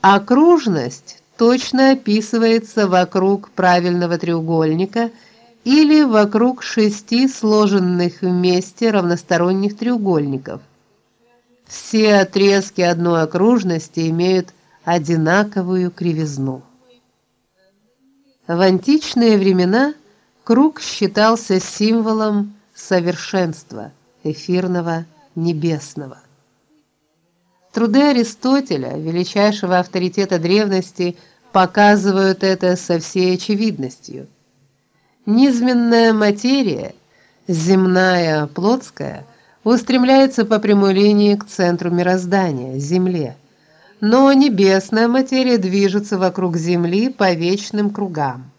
Окружность точно описывается вокруг правильного треугольника или вокруг шести сложенных вместе равносторонних треугольников. Все отрезки одной окружности имеют одинаковую кривизну. В античные времена круг считался символом совершенства эфирного небесного. Труды Аристотеля, величайшего авторитета древности, показывают это со всей очевидностью. Низменная материя, земная, плотская, устремляется по прямой линии к центру мироздания, Земле. Но небесная материя движется вокруг Земли по вечным кругам.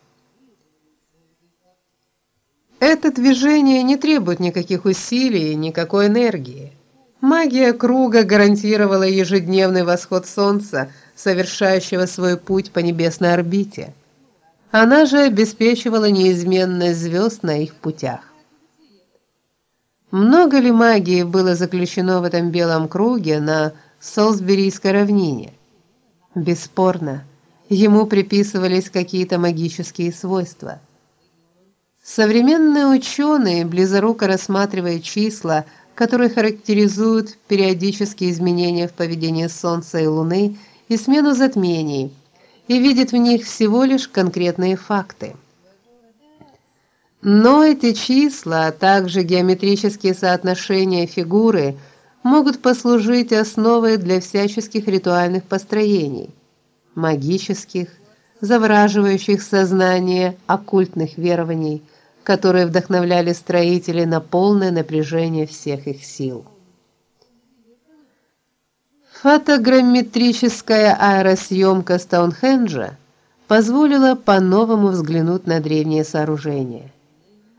Это движение не требует никаких усилий, никакой энергии. Магия круга гарантировала ежедневный восход солнца, совершающего свой путь по небесной орбите. Она же обеспечивала неизменность звезд на их путях. Много ли магии было заключено в этом белом круге на Солсберийской равнине? Бесспорно, ему приписывались какие-то магические свойства. Современные ученые, близоруко рассматривая числа, которые характеризуют периодические изменения в поведении Солнца и Луны и смену затмений, и видят в них всего лишь конкретные факты. Но эти числа, а также геометрические соотношения фигуры могут послужить основой для всяческих ритуальных построений, магических, завораживающих сознание оккультных верований, которые вдохновляли строителей на полное напряжение всех их сил. Фотограмметрическая аэросъемка Стоунхенджа позволила по-новому взглянуть на древние сооружения.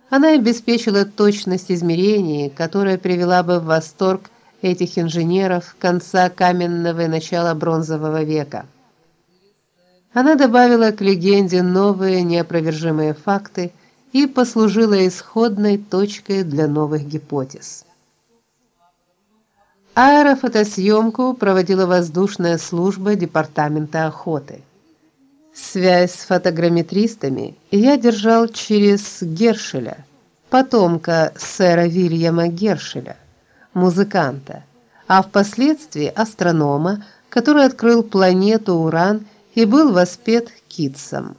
Она обеспечила точность измерений, которая привела бы в восторг этих инженеров конца каменного и начала бронзового века. Она добавила к легенде новые неопровержимые факты и послужила исходной точкой для новых гипотез. Аэрофотосъемку проводила воздушная служба департамента охоты. Связь с фотограмметристами я держал через Гершеля, потомка сэра Вильяма Гершеля, музыканта, а впоследствии астронома, который открыл планету Уран и был воспет Китсом.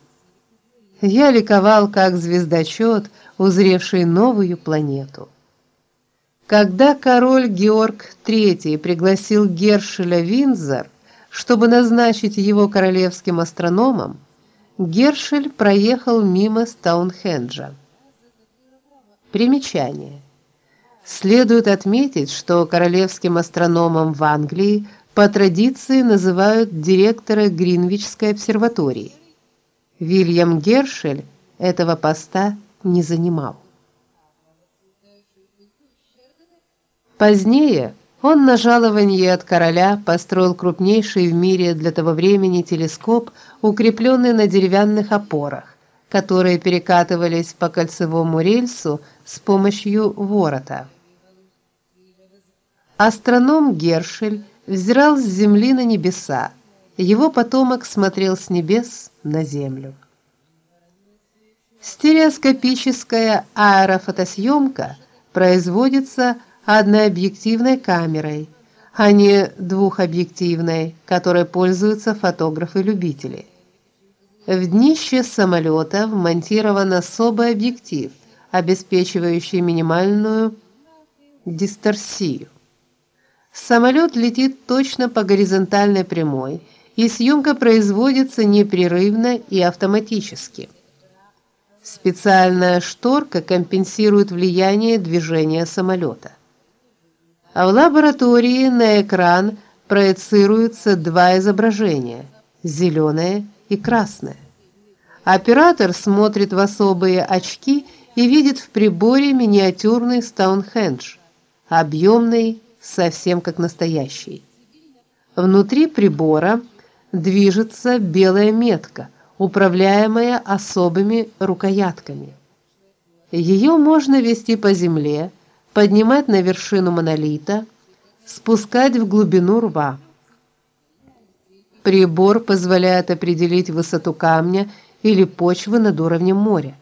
Я ликовал как звездочет, узревший новую планету. Когда король Георг III пригласил Гершеля в Виндзор, чтобы назначить его королевским астрономом, Гершель проехал мимо Стоунхенджа. Примечание. Следует отметить, что королевским астрономом в Англии по традиции называют директора Гринвичской обсерватории. Вильям Гершель этого поста не занимал. Позднее он на жалование от короля построил крупнейший в мире для того времени телескоп, укрепленный на деревянных опорах, которые перекатывались по кольцевому рельсу с помощью ворота. Астроном Гершель взирал с земли на небеса, его потомок смотрел с небес на землю. Стереоскопическая аэрофотосъемка производится однообъективной камерой, а не двухобъективной, которой пользуются фотографы-любители. В днище самолета вмонтирован особый объектив, обеспечивающий минимальную дисторсию. Самолет летит точно по горизонтальной прямой, и съемка производится непрерывно и автоматически. Специальная шторка компенсирует влияние движения самолета. А в лаборатории на экран проецируются два изображения: зеленое и красное. Оператор смотрит в особые очки и видит в приборе миниатюрный Стоунхендж, объемный, совсем как настоящий. Внутри прибора движется белая метка, управляемая особыми рукоятками. Ее можно вести по земле, поднимать на вершину монолита, спускать в глубину рва. Прибор позволяет определить высоту камня или почвы над уровнем моря.